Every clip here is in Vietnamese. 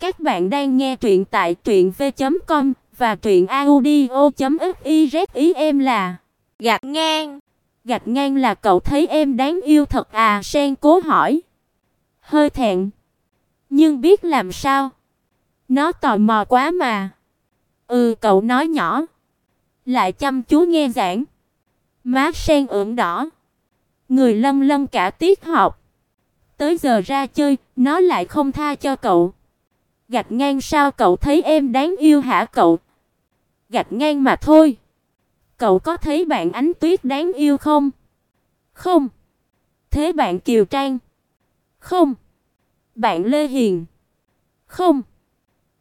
Các bạn đang nghe truyện tại truyệnv.com và truyệnaudio.fiz ý em là gạt ngang. Gạch ngang là cậu thấy em đáng yêu thật à? Sen cố hỏi. Hơi thẹn, nhưng biết làm sao? Nó tò mò quá mà. Ừ, cậu nói nhỏ, lại chăm chú nghe giảng. Má Sen ửng đỏ, người lân lân cả tiết học. Tới giờ ra chơi, nó lại không tha cho cậu. Gạch ngang sao cậu thấy em đáng yêu hả cậu? Gạch ngang mà thôi. Cậu có thấy bạn Ánh Tuyết đáng yêu không? Không. Thế bạn Kiều Trang? Không. Bạn Lê Hiền? Không.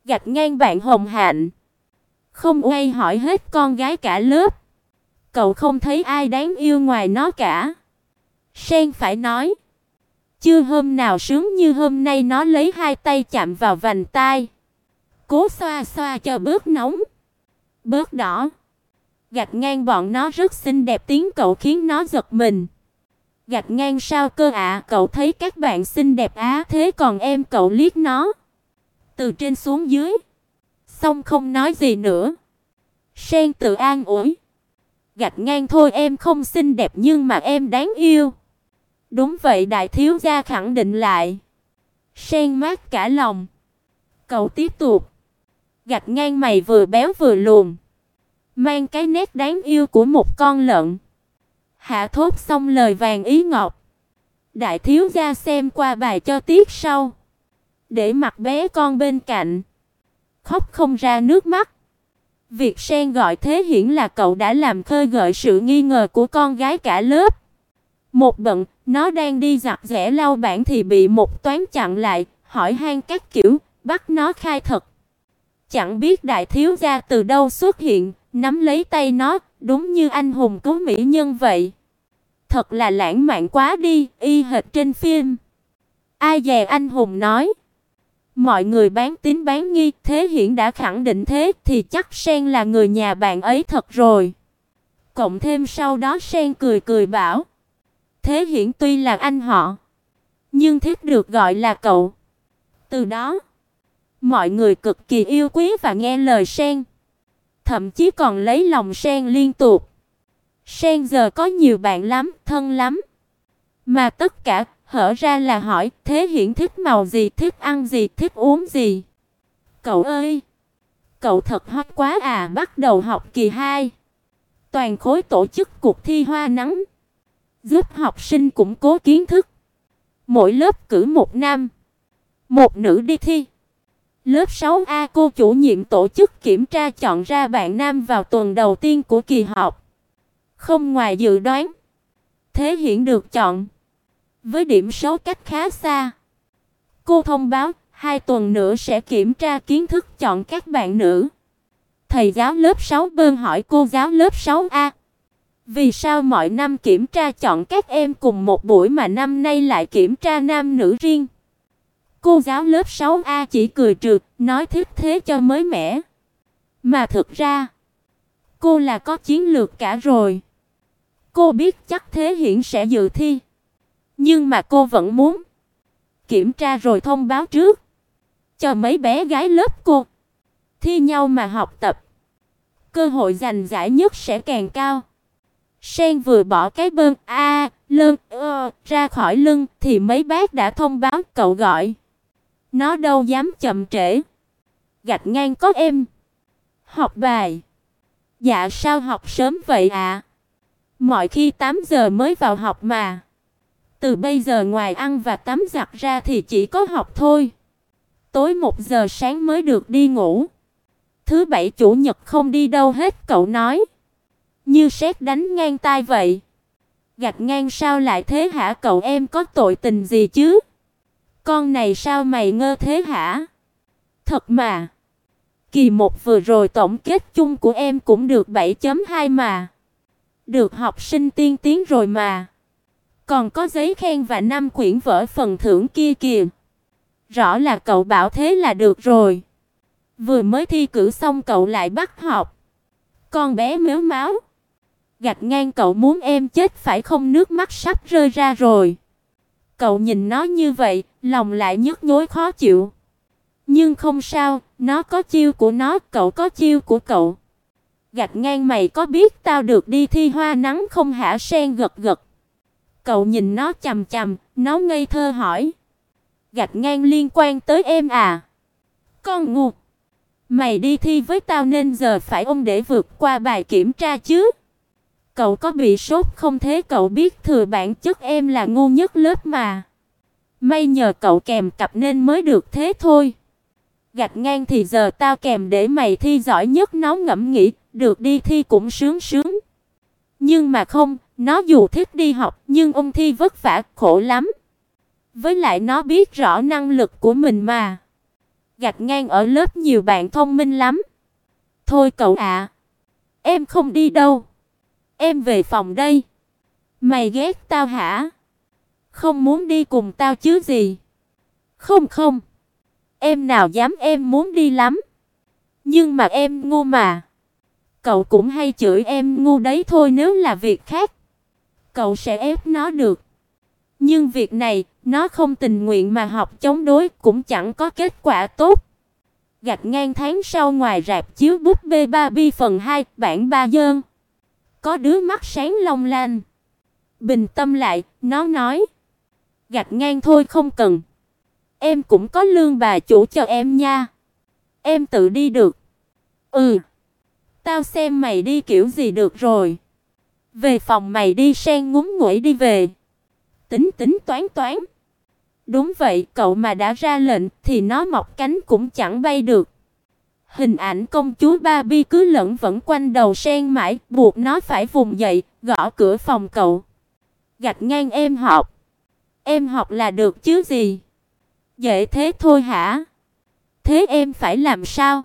Gạch ngang bạn Hồng Hạnh? Không quay hỏi hết con gái cả lớp. Cậu không thấy ai đáng yêu ngoài nó cả. Sen phải nói. Chưa hôm nào sướng như hôm nay nó lấy hai tay chạm vào vành tai. Cố xoa xoa cho bớt nóng. Bớt đỏ. Gạch ngang bọn nó rất xinh đẹp tiếng cậu khiến nó giật mình. Gạch ngang sao cơ ạ, cậu thấy các bạn xinh đẹp á, thế còn em cậu liếc nó. Từ trên xuống dưới. Xong không nói gì nữa. Sen tự an ủi. Gạch ngang thôi em không xinh đẹp nhưng mà em đáng yêu. Đúng vậy đại thiếu gia khẳng định lại. Sen mát cả lòng. Cậu tiếp tục. Gạch ngang mày vừa béo vừa lùn. Mang cái nét đáng yêu của một con lợn. Hạ thốt xong lời vàng ý ngọc. Đại thiếu gia xem qua bài cho tiết sau. Để mặt bé con bên cạnh. Khóc không ra nước mắt. Việc sen gọi thế hiển là cậu đã làm khơi gợi sự nghi ngờ của con gái cả lớp. Một bận, nó đang đi giặt rẻ lau bảng thì bị một toán chặn lại, hỏi han các kiểu, bắt nó khai thật. Chẳng biết đại thiếu gia từ đâu xuất hiện, nắm lấy tay nó, đúng như anh hùng cứu mỹ nhân vậy. Thật là lãng mạn quá đi, y hệt trên phim. Ai dè anh hùng nói. Mọi người bán tín bán nghi, thế hiển đã khẳng định thế thì chắc Sen là người nhà bạn ấy thật rồi. Cộng thêm sau đó Sen cười cười bảo, Thế Hiển tuy là anh họ, nhưng thiết được gọi là cậu. Từ đó, mọi người cực kỳ yêu quý và nghe lời Sen, thậm chí còn lấy lòng Sen liên tục. Sen giờ có nhiều bạn lắm, thân lắm. Mà tất cả hở ra là hỏi, Thế Hiển thích màu gì, thích ăn gì, thích uống gì? Cậu ơi, cậu thật hot quá à, bắt đầu học kỳ 2. Toàn khối tổ chức cuộc thi hoa nắng giúp học sinh củng cố kiến thức. Mỗi lớp cử một nam, một nữ đi thi. Lớp 6A cô chủ nhiệm tổ chức kiểm tra chọn ra bạn nam vào tuần đầu tiên của kỳ học. Không ngoài dự đoán, Thế Hiển được chọn với điểm số cách khá xa. Cô thông báo hai tuần nữa sẽ kiểm tra kiến thức chọn các bạn nữ. Thầy giáo lớp 6 bơn hỏi cô giáo lớp 6A vì sao mọi năm kiểm tra chọn các em cùng một buổi mà năm nay lại kiểm tra nam nữ riêng? Cô giáo lớp 6A chỉ cười trừ, nói thiết thế cho mới mẻ. Mà thực ra, cô là có chiến lược cả rồi. Cô biết chắc Thế Hiển sẽ dự thi, nhưng mà cô vẫn muốn kiểm tra rồi thông báo trước cho mấy bé gái lớp cô thi nhau mà học tập. Cơ hội giành giải nhất sẽ càng cao. Sen vừa bỏ cái bơm a, lưng ơ ra khỏi lưng thì mấy bác đã thông báo cậu gọi. Nó đâu dám chậm trễ. Gạch ngang có em. Học bài. Dạ sao học sớm vậy ạ? À? Mọi khi 8 giờ mới vào học mà. Từ bây giờ ngoài ăn và tắm giặt ra thì chỉ có học thôi. Tối 1 giờ sáng mới được đi ngủ. Thứ bảy chủ nhật không đi đâu hết cậu nói. Như sét đánh ngang tai vậy. Gạch ngang sao lại thế hả cậu em có tội tình gì chứ? Con này sao mày ngơ thế hả? Thật mà. Kỳ một vừa rồi tổng kết chung của em cũng được 7.2 mà. Được học sinh tiên tiến rồi mà. Còn có giấy khen và năm quyển vở phần thưởng kia kìa. Rõ là cậu bảo thế là được rồi. Vừa mới thi cử xong cậu lại bắt học. Con bé méo máu. Gạch ngang cậu muốn em chết phải không nước mắt sắp rơi ra rồi. Cậu nhìn nó như vậy, lòng lại nhức nhối khó chịu. Nhưng không sao, nó có chiêu của nó, cậu có chiêu của cậu. Gạch ngang mày có biết tao được đi thi hoa nắng không hả sen gật gật. Cậu nhìn nó chằm chằm, nó ngây thơ hỏi. Gạch ngang liên quan tới em à? Con ngu. Mày đi thi với tao nên giờ phải ôm để vượt qua bài kiểm tra chứ. Cậu có bị sốt không thế cậu biết thừa bản chất em là ngu nhất lớp mà. May nhờ cậu kèm cặp nên mới được thế thôi. Gạch ngang thì giờ tao kèm để mày thi giỏi nhất nó ngẫm nghĩ, được đi thi cũng sướng sướng. Nhưng mà không, nó dù thích đi học nhưng ông thi vất vả, khổ lắm. Với lại nó biết rõ năng lực của mình mà. Gạch ngang ở lớp nhiều bạn thông minh lắm. Thôi cậu ạ, em không đi đâu. Em về phòng đây. Mày ghét tao hả? Không muốn đi cùng tao chứ gì? Không không. Em nào dám em muốn đi lắm. Nhưng mà em ngu mà. Cậu cũng hay chửi em ngu đấy thôi nếu là việc khác. Cậu sẽ ép nó được. Nhưng việc này, nó không tình nguyện mà học chống đối cũng chẳng có kết quả tốt. Gạch ngang tháng sau ngoài rạp chiếu búp bê Barbie phần 2, bản ba dơn. Có đứa mắt sáng long lanh. Bình tâm lại, nó nói. gạt ngang thôi không cần. Em cũng có lương bà chủ cho em nha. Em tự đi được. Ừ. Tao xem mày đi kiểu gì được rồi. Về phòng mày đi sen ngúng nguẩy đi về. Tính tính toán toán. Đúng vậy, cậu mà đã ra lệnh thì nó mọc cánh cũng chẳng bay được. Hình ảnh công chúa Barbie cứ lẫn vẫn quanh đầu sen mãi, buộc nó phải vùng dậy, gõ cửa phòng cậu. Gạch ngang em học. Em học là được chứ gì? Dễ thế thôi hả? Thế em phải làm sao?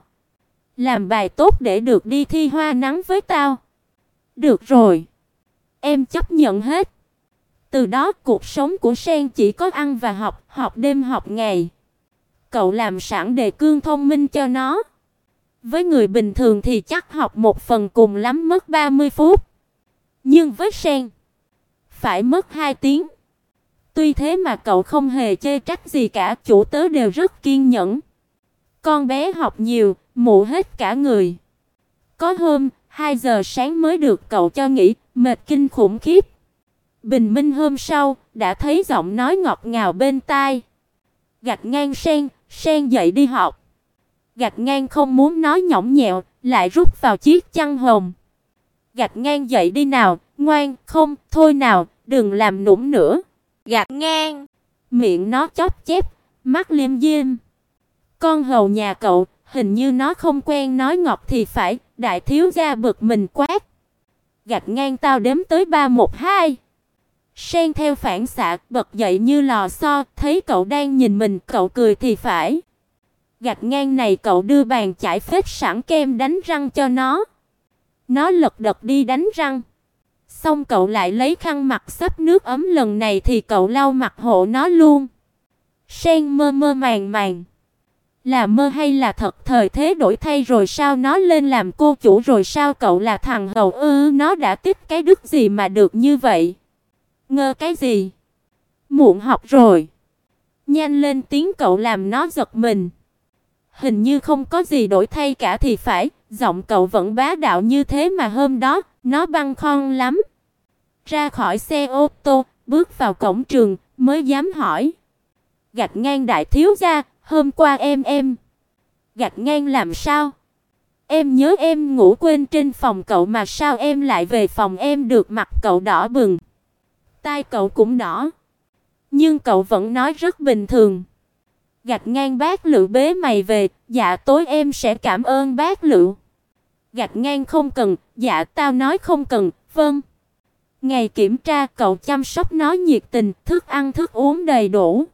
Làm bài tốt để được đi thi hoa nắng với tao. Được rồi. Em chấp nhận hết. Từ đó cuộc sống của Sen chỉ có ăn và học, học đêm học ngày. Cậu làm sẵn đề cương thông minh cho nó. Với người bình thường thì chắc học một phần cùng lắm mất 30 phút. Nhưng với Sen, phải mất 2 tiếng. Tuy thế mà cậu không hề chê trách gì cả, chủ tớ đều rất kiên nhẫn. Con bé học nhiều, mụ hết cả người. Có hôm, 2 giờ sáng mới được cậu cho nghỉ, mệt kinh khủng khiếp. Bình minh hôm sau, đã thấy giọng nói ngọt ngào bên tai. Gạch ngang sen, sen dậy đi học. Gạch ngang không muốn nói nhõng nhẹo, lại rút vào chiếc chăn hồng. Gạch ngang dậy đi nào, ngoan, không, thôi nào, đừng làm nũng nữa. Gạch ngang, miệng nó chóp chép, mắt liêm diêm. Con hầu nhà cậu, hình như nó không quen nói ngọt thì phải, đại thiếu gia bực mình quát. Gạch ngang tao đếm tới 312. Sen theo phản xạ bật dậy như lò xo, thấy cậu đang nhìn mình, cậu cười thì phải. Gạch ngang này cậu đưa bàn chải phết sẵn kem đánh răng cho nó. Nó lật đật đi đánh răng. Xong cậu lại lấy khăn mặt xấp nước ấm lần này thì cậu lau mặt hộ nó luôn. Sen mơ mơ màng màng. Là mơ hay là thật, thời thế đổi thay rồi sao nó lên làm cô chủ rồi sao cậu là thằng hầu ư, nó đã tích cái đức gì mà được như vậy. Ngơ cái gì? Muộn học rồi. Nhanh lên tiếng cậu làm nó giật mình. Hình như không có gì đổi thay cả thì phải, giọng cậu vẫn bá đạo như thế mà hôm đó, nó băng khon lắm. Ra khỏi xe ô tô, bước vào cổng trường, mới dám hỏi. Gạch ngang đại thiếu gia, hôm qua em em. Gạch ngang làm sao? Em nhớ em ngủ quên trên phòng cậu mà sao em lại về phòng em được mặt cậu đỏ bừng. Tai cậu cũng đỏ. Nhưng cậu vẫn nói rất bình thường. Gạch ngang bác Lựu bế mày về, dạ tối em sẽ cảm ơn bác Lựu. Gạch ngang không cần, dạ tao nói không cần, vâng. Ngày kiểm tra cậu chăm sóc nó nhiệt tình, thức ăn thức uống đầy đủ.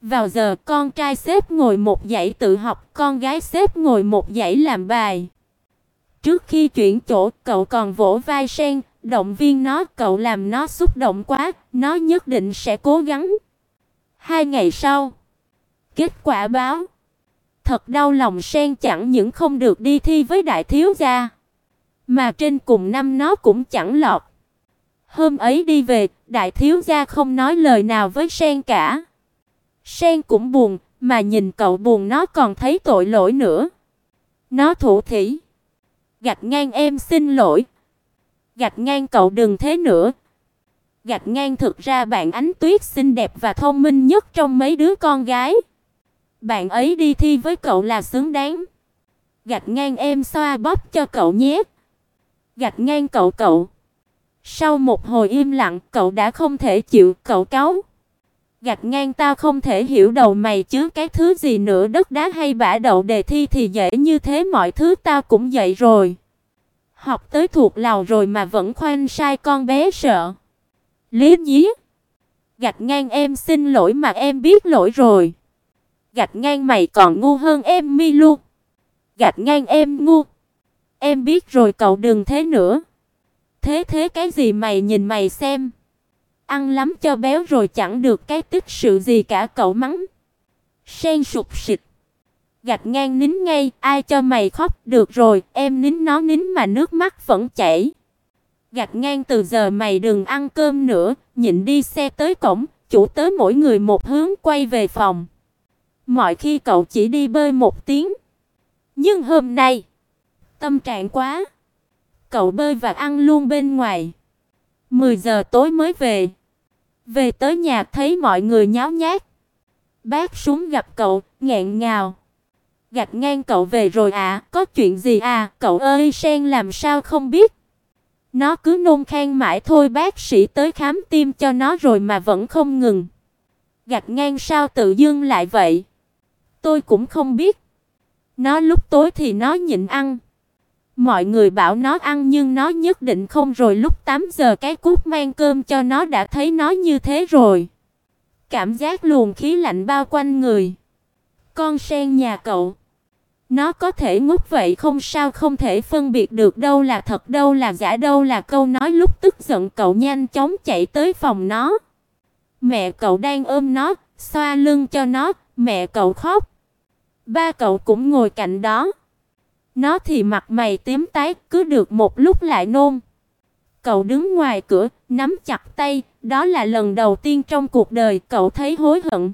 Vào giờ con trai xếp ngồi một dãy tự học, con gái xếp ngồi một dãy làm bài. Trước khi chuyển chỗ, cậu còn vỗ vai Sen, động viên nó, cậu làm nó xúc động quá, nó nhất định sẽ cố gắng. Hai ngày sau, kết quả báo. Thật đau lòng Sen chẳng những không được đi thi với đại thiếu gia, mà trên cùng năm nó cũng chẳng lọt. Hôm ấy đi về, đại thiếu gia không nói lời nào với Sen cả. Sen cũng buồn, mà nhìn cậu buồn nó còn thấy tội lỗi nữa. Nó thủ thỉ. Gạch ngang em xin lỗi. Gạch ngang cậu đừng thế nữa. Gạch ngang thực ra bạn Ánh Tuyết xinh đẹp và thông minh nhất trong mấy đứa con gái. Bạn ấy đi thi với cậu là xứng đáng. Gạch ngang em xoa bóp cho cậu nhé. Gạch ngang cậu cậu. Sau một hồi im lặng, cậu đã không thể chịu, cậu cáu. Gạch ngang tao không thể hiểu đầu mày chứ cái thứ gì nữa đất đá hay bả đậu đề thi thì dễ như thế mọi thứ tao cũng dạy rồi. Học tới thuộc lầu rồi mà vẫn khoanh sai con bé sợ. Lý nhí. Gạch ngang em xin lỗi mà em biết lỗi rồi. Gạch ngang mày còn ngu hơn em mi luôn. Gạch ngang em ngu. Em biết rồi cậu đừng thế nữa. Thế thế cái gì mày nhìn mày xem. Ăn lắm cho béo rồi chẳng được cái tích sự gì cả cậu mắng. Sen sụp xịt. Gạch ngang nín ngay, ai cho mày khóc, được rồi, em nín nó nín mà nước mắt vẫn chảy. Gạch ngang từ giờ mày đừng ăn cơm nữa, nhịn đi xe tới cổng, chủ tới mỗi người một hướng quay về phòng. Mọi khi cậu chỉ đi bơi một tiếng. Nhưng hôm nay, tâm trạng quá. Cậu bơi và ăn luôn bên ngoài. 10 giờ tối mới về. Về tới nhà thấy mọi người nháo nhác. Bác xuống gặp cậu, nghẹn ngào. gạt ngang cậu về rồi à, có chuyện gì à, cậu ơi sen làm sao không biết. Nó cứ nôn khan mãi thôi bác sĩ tới khám tim cho nó rồi mà vẫn không ngừng. gạt ngang sao tự dưng lại vậy? Tôi cũng không biết. Nó lúc tối thì nó nhịn ăn. Mọi người bảo nó ăn nhưng nó nhất định không rồi lúc 8 giờ cái cút mang cơm cho nó đã thấy nó như thế rồi. Cảm giác luồng khí lạnh bao quanh người. Con sen nhà cậu. Nó có thể ngốc vậy không sao không thể phân biệt được đâu là thật đâu là giả đâu là câu nói lúc tức giận cậu nhanh chóng chạy tới phòng nó. Mẹ cậu đang ôm nó, xoa lưng cho nó, mẹ cậu khóc. Ba cậu cũng ngồi cạnh đó. Nó thì mặt mày tím tái, cứ được một lúc lại nôn. Cậu đứng ngoài cửa, nắm chặt tay, đó là lần đầu tiên trong cuộc đời cậu thấy hối hận.